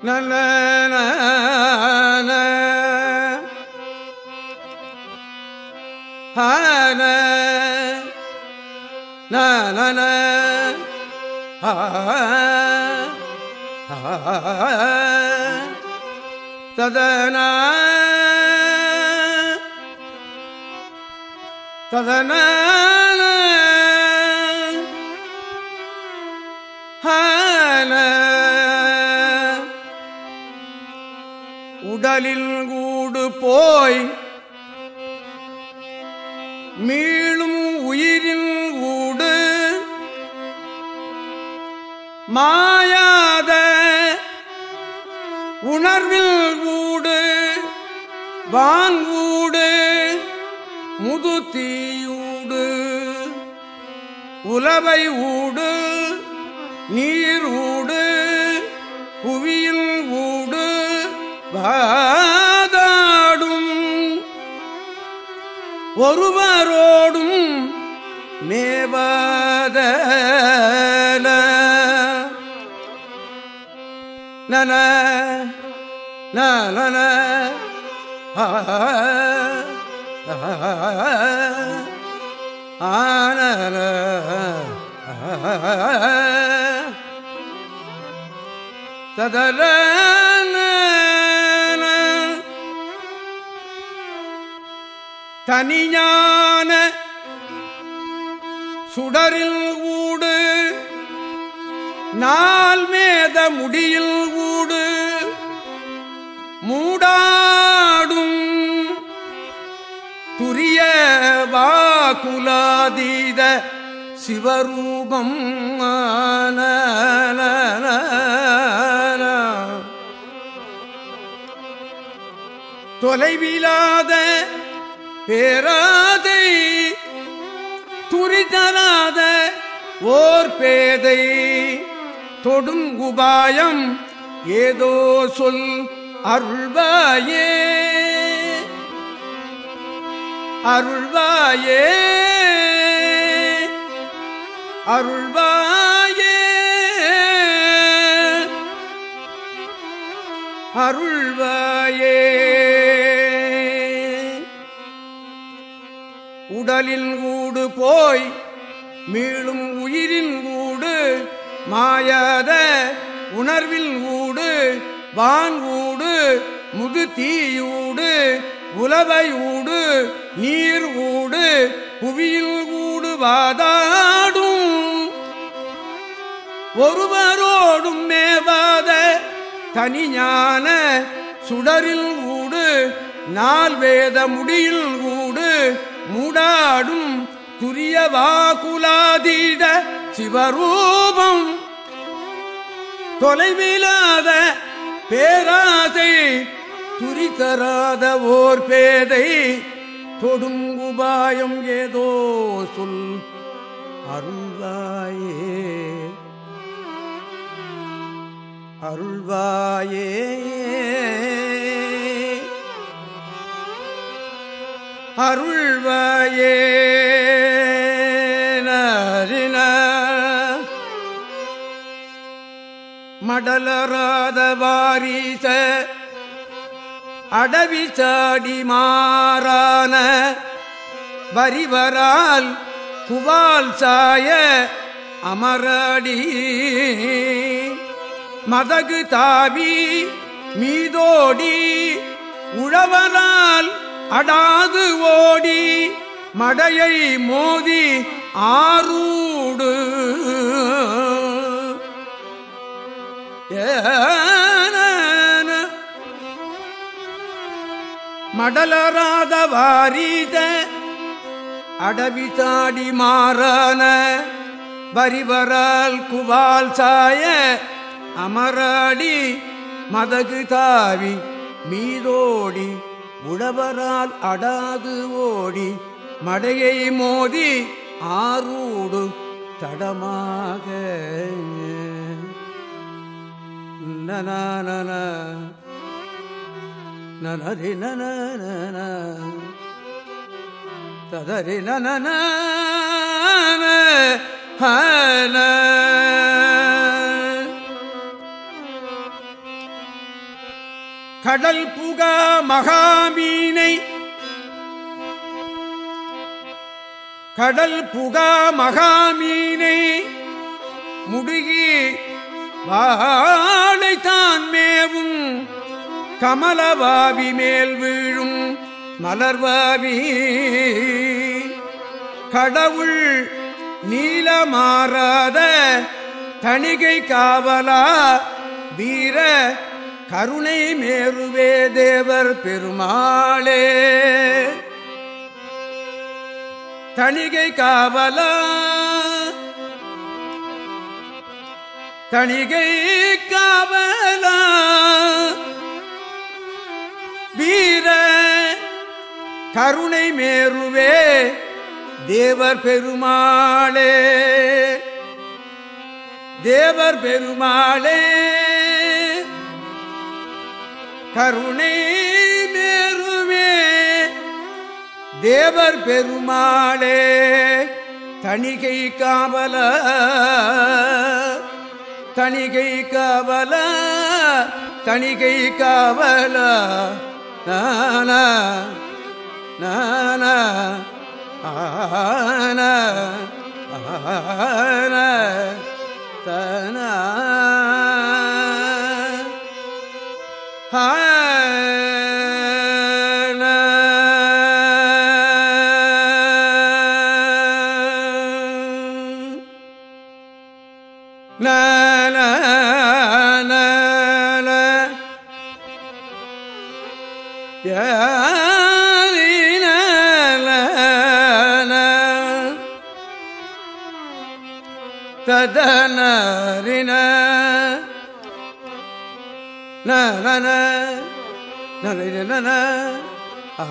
நல ஹன ததன ஹன உடலில் கூடு போய் மீளும் உயிரின் கூடு மாயாத உணர்வில் கூடு வாங்கூடு முதுத்தீயூடு உலவை ஊடு நீர் ஊடு ஒருவரோடும் மேவாத நன நன ஆன ததர தனியான சுடரில் ஊடு நாள் மேத முடியில் ஊடு மூடாடும் துரிய வாகுலாதீத சிவரூபம் தொலைவிலாத பேராதை துரிதராத ஓர் பேதை. தொடும் உபாயம் ஏதோ சொல் அருள்வாயே. அருள்வாயே. அருள்வாயே. அருள்வாயே. உடலின் கூடு போய் மீளும் உயிரின் கூடு மாயாத உணர்வின் ஊடு வான்கூடு முது தீயூடு உலவையூடு நீர் ஊடு புவியில் கூடு வாதாடும். ஒருவரோடும் மேவாத தனிஞான சுடரில் ஊடு நால் வேத முடியில் கூடு மூடாடும் துரிய வாகுலாதீத சிவரூபம். தொலைவிலாத பேராதை துரிதராத ஓர் பேதை தொடும் உபாயம் ஏதோ சொல் அருள்வாயே. அருள்வாயே. அருள்வாயே மடலராத வாரிச அடவி சாடி மாறான வரிவரால் குவால் சாய அமரடி. மதகு தாவி மீதோடி உழவனால் அடாது ஓடி மடையை மோதி ஆரூடு. ஏன மடலராத வாரீத அடவி தாடி மாறான வரிவரால் குவால் சாய அமராடி மதகு தாவி மீதோடி உழவரால் அடாது ஓடி மடையை மோதி ஆரூடு தடமாக. நன நனரி நன ததரி நன ஹன கடல் புகா மகாமீனை. கடல் புகா மகாமீனை முடுகி வாழைத்தான் மேவும். கமலவாவி மேல் வீழும் மலர்வாவி கடவுள் நீலமாறாத தணிகை காவலா வீர கருணை மேருவே தேவர் பெருமாளே. தணிகை காவலா தணிகை காவலா வீர கருணை மேருவே தேவர் பெருமாளே. தேவர் பெருமாளே. கருணை மேருமே. தேவர் பெருமாளே தணிகை காவல தணிகை காவல தணிகை காவல. நான நான ஆன ஆன தன ததனரின நன நன ஆ